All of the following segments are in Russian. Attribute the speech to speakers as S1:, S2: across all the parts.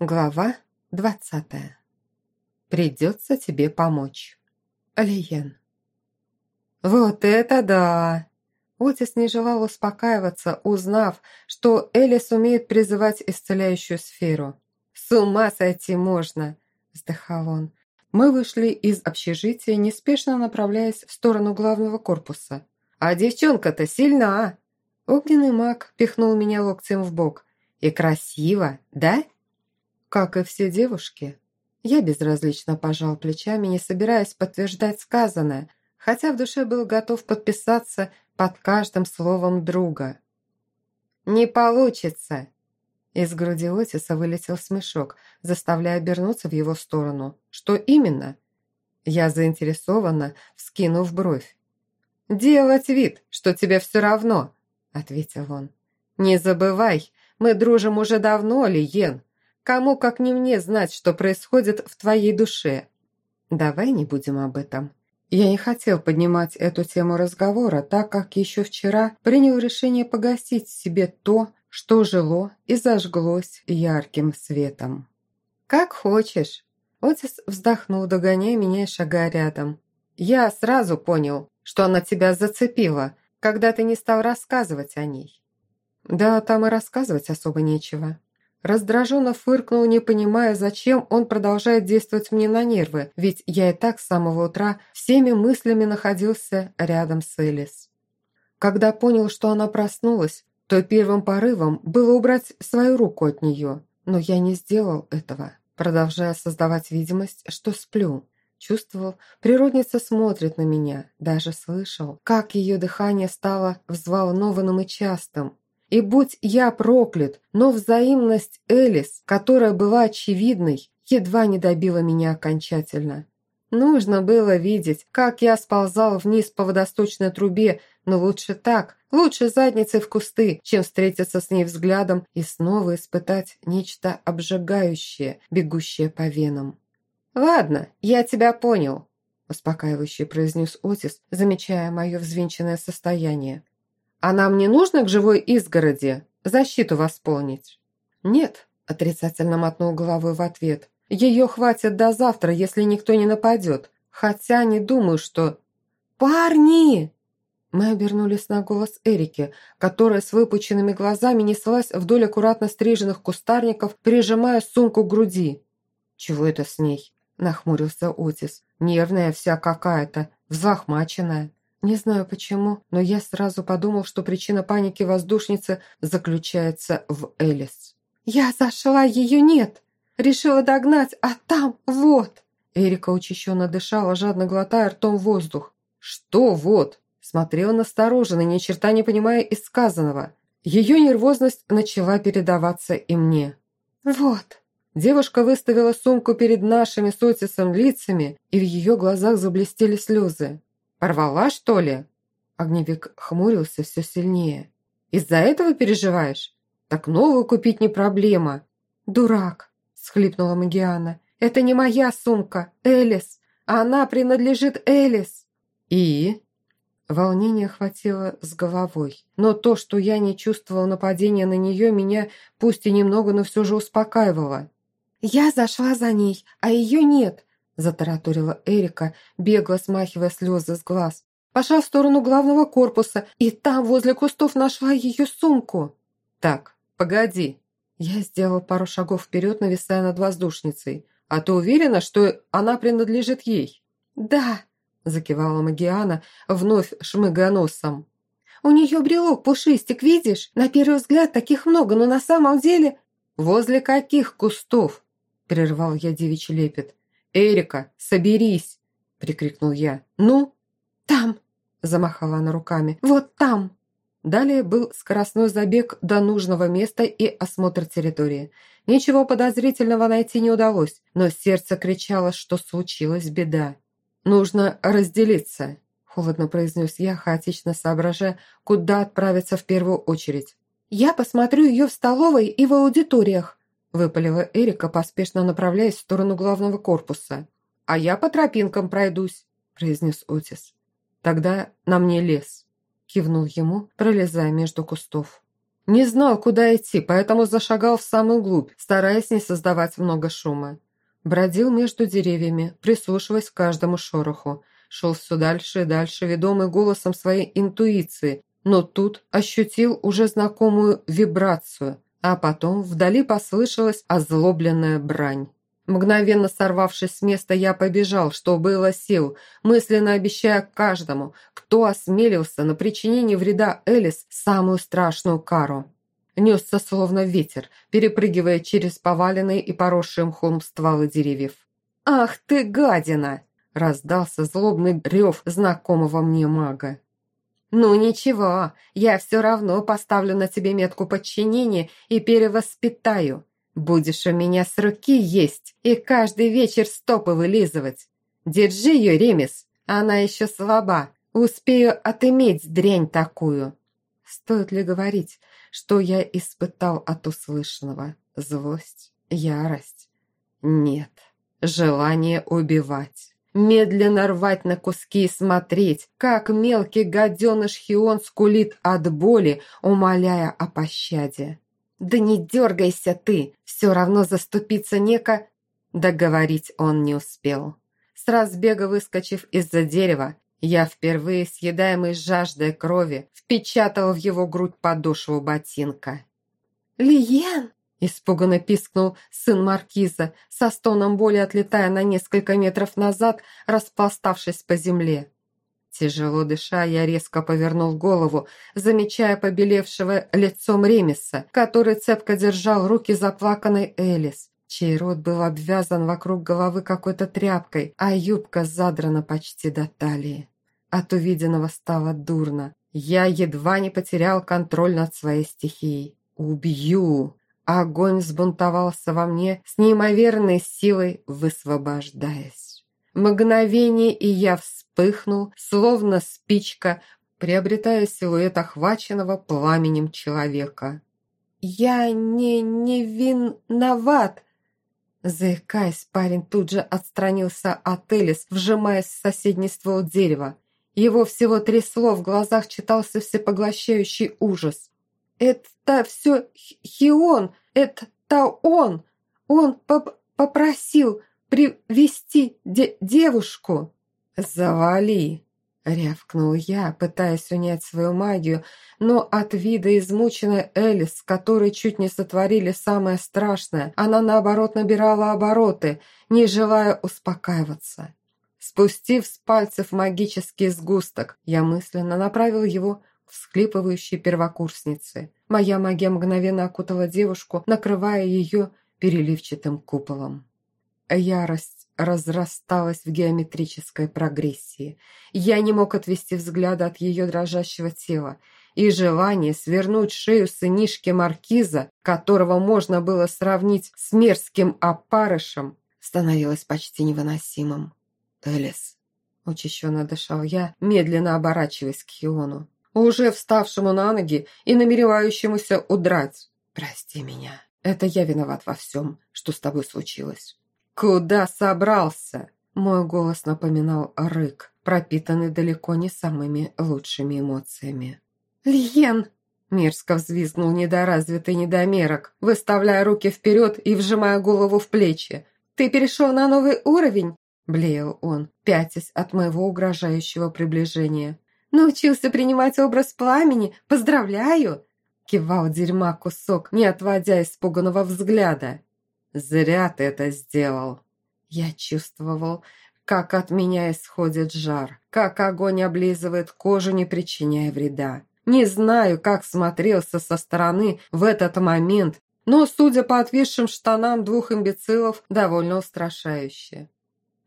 S1: Глава двадцатая. Придется тебе помочь. Алиен. Вот это да! Отис не желал успокаиваться, узнав, что Элис умеет призывать исцеляющую сферу. «С ума сойти можно!» – вздыхал он. Мы вышли из общежития, неспешно направляясь в сторону главного корпуса. «А девчонка-то сильна!» Огненный маг пихнул меня локтем в бок. «И красиво, да?» Как и все девушки, я безразлично пожал плечами, не собираясь подтверждать сказанное, хотя в душе был готов подписаться под каждым словом друга. «Не получится!» Из груди Отиса вылетел смешок, заставляя обернуться в его сторону. «Что именно?» Я заинтересованно, вскинув бровь. «Делать вид, что тебе все равно», — ответил он. «Не забывай, мы дружим уже давно, Лиен. Кому, как не мне, знать, что происходит в твоей душе? Давай не будем об этом. Я не хотел поднимать эту тему разговора, так как еще вчера принял решение погасить себе то, что жило и зажглось ярким светом. «Как хочешь». Отис вздохнул, догоняя меня и шагая рядом. «Я сразу понял, что она тебя зацепила, когда ты не стал рассказывать о ней». «Да, там и рассказывать особо нечего. Раздраженно фыркнул, не понимая, зачем он продолжает действовать мне на нервы, ведь я и так с самого утра всеми мыслями находился рядом с Элис. Когда понял, что она проснулась, то первым порывом было убрать свою руку от нее, но я не сделал этого, продолжая создавать видимость, что сплю. Чувствовал, природница смотрит на меня, даже слышал, как ее дыхание стало взволнованным и частым, и будь я проклят, но взаимность Элис, которая была очевидной, едва не добила меня окончательно. Нужно было видеть, как я сползал вниз по водосточной трубе, но лучше так, лучше задницей в кусты, чем встретиться с ней взглядом и снова испытать нечто обжигающее, бегущее по венам. «Ладно, я тебя понял», – успокаивающе произнес Отис, замечая мое взвинченное состояние. А нам не нужно к живой изгороди защиту восполнить?» «Нет», – отрицательно мотнул головой в ответ. «Ее хватит до завтра, если никто не нападет. Хотя не думаю, что...» «Парни!» Мы обернулись на голос Эрики, которая с выпученными глазами неслась вдоль аккуратно стриженных кустарников, прижимая сумку к груди. «Чего это с ней?» – нахмурился Отис. «Нервная вся какая-то, взлохмаченная». Не знаю почему, но я сразу подумал, что причина паники воздушницы заключается в Элис. «Я зашла, ее нет! Решила догнать, а там вот!» Эрика учащенно дышала, жадно глотая ртом воздух. «Что вот?» Смотрела настороженно, ни черта не понимая из сказанного. Ее нервозность начала передаваться и мне. «Вот!» Девушка выставила сумку перед нашими с лицами, и в ее глазах заблестели слезы. Порвала, что ли?» Огневик хмурился все сильнее. «Из-за этого переживаешь? Так новую купить не проблема». «Дурак!» – схлипнула Магиана. «Это не моя сумка, Элис. Она принадлежит Элис». «И?» Волнение хватило с головой. Но то, что я не чувствовала нападения на нее, меня, пусть и немного, но все же успокаивало. «Я зашла за ней, а ее нет затараторила Эрика, бегло смахивая слезы с глаз. Пошла в сторону главного корпуса, и там, возле кустов, нашла ее сумку. «Так, погоди». Я сделал пару шагов вперед, нависая над воздушницей. «А ты уверена, что она принадлежит ей?» «Да», – закивала Магиана, вновь шмыгая носом. «У нее брелок, пушистик, видишь? На первый взгляд таких много, но на самом деле...» «Возле каких кустов?» – прервал я девичий лепет. «Эрика, соберись!» – прикрикнул я. «Ну?» «Там!» – замахала она руками. «Вот там!» Далее был скоростной забег до нужного места и осмотр территории. Ничего подозрительного найти не удалось, но сердце кричало, что случилась беда. «Нужно разделиться», – холодно произнес я, хаотично соображая, куда отправиться в первую очередь. «Я посмотрю ее в столовой и в аудиториях», выпалила Эрика, поспешно направляясь в сторону главного корпуса. «А я по тропинкам пройдусь», – произнес Отис. «Тогда на мне лес», – кивнул ему, пролезая между кустов. Не знал, куда идти, поэтому зашагал в самую глубь, стараясь не создавать много шума. Бродил между деревьями, прислушиваясь к каждому шороху. Шел все дальше и дальше, ведомый голосом своей интуиции, но тут ощутил уже знакомую вибрацию, а потом вдали послышалась озлобленная брань. Мгновенно сорвавшись с места, я побежал, что было сил, мысленно обещая каждому, кто осмелился на причинение вреда Элис самую страшную кару. Несся словно ветер, перепрыгивая через поваленные и поросшие мхом стволы деревьев. «Ах ты, гадина!» – раздался злобный рев знакомого мне мага. «Ну ничего, я все равно поставлю на тебе метку подчинения и перевоспитаю. Будешь у меня с руки есть и каждый вечер стопы вылизывать. Держи ее, Ремес, она еще слаба. Успею отыметь дрянь такую». Стоит ли говорить, что я испытал от услышанного? Злость? Ярость? Нет. Желание убивать. Медленно рвать на куски и смотреть, как мелкий гаденыш Хион скулит от боли, умоляя о пощаде. «Да не дергайся ты! Все равно заступиться неко...» Договорить он не успел. С разбега выскочив из-за дерева, я впервые, съедаемый жаждой крови, впечатал в его грудь подошву ботинка. «Лиен!» – испуганно пискнул сын маркиза, со стоном боли отлетая на несколько метров назад, распластавшись по земле. Тяжело дыша, я резко повернул голову, замечая побелевшего лицом Ремеса, который цепко держал руки заплаканной Элис, чей рот был обвязан вокруг головы какой-то тряпкой, а юбка задрана почти до талии. От увиденного стало дурно. Я едва не потерял контроль над своей стихией. «Убью!» Огонь взбунтовался во мне с неимоверной силой, высвобождаясь. Мгновение, и я вспыхнул, словно спичка, приобретая силуэт охваченного пламенем человека. «Я не не виноват!» Заикаясь, парень тут же отстранился от Элис, вжимаясь в соседний ствол дерева. Его всего трясло, в глазах читался всепоглощающий ужас. «Это все Хион! Это он! Он поп попросил привести де девушку!» «Завали!» — рявкнул я, пытаясь унять свою магию, но от вида измученной Элис, которой чуть не сотворили самое страшное, она, наоборот, набирала обороты, не желая успокаиваться. Спустив с пальцев магический сгусток, я мысленно направил его к всхлипывающей первокурснице. Моя магия мгновенно окутала девушку, накрывая ее переливчатым куполом. Ярость разрасталась в геометрической прогрессии. Я не мог отвести взгляда от ее дрожащего тела, и желание свернуть шею сынишки маркиза, которого можно было сравнить с мерзким опарышем, становилось почти невыносимым. «Элис», – учащенно дышал я, медленно оборачиваясь к Хиону, уже вставшему на ноги и намеревающемуся удрать. «Прости меня. Это я виноват во всем, что с тобой случилось». «Куда собрался?» Мой голос напоминал рык, пропитанный далеко не самыми лучшими эмоциями. «Лиен!» Мерзко взвизгнул недоразвитый недомерок, выставляя руки вперед и вжимая голову в плечи. «Ты перешел на новый уровень? – блеял он, пятясь от моего угрожающего приближения. «Научился принимать образ пламени? Поздравляю!» Кивал дерьма кусок, не отводя испуганного взгляда. «Зря ты это сделал!» Я чувствовал, как от меня исходит жар, как огонь облизывает кожу, не причиняя вреда. Не знаю, как смотрелся со стороны в этот момент, но, судя по отвисшим штанам двух имбецилов, довольно устрашающе.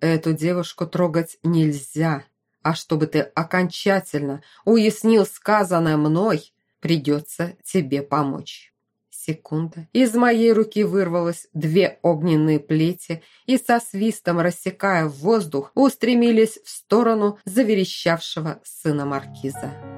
S1: Эту девушку трогать нельзя, а чтобы ты окончательно уяснил сказанное мной, придется тебе помочь. Секунда. Из моей руки вырвалось две огненные плети и со свистом, рассекая воздух, устремились в сторону заверещавшего сына маркиза.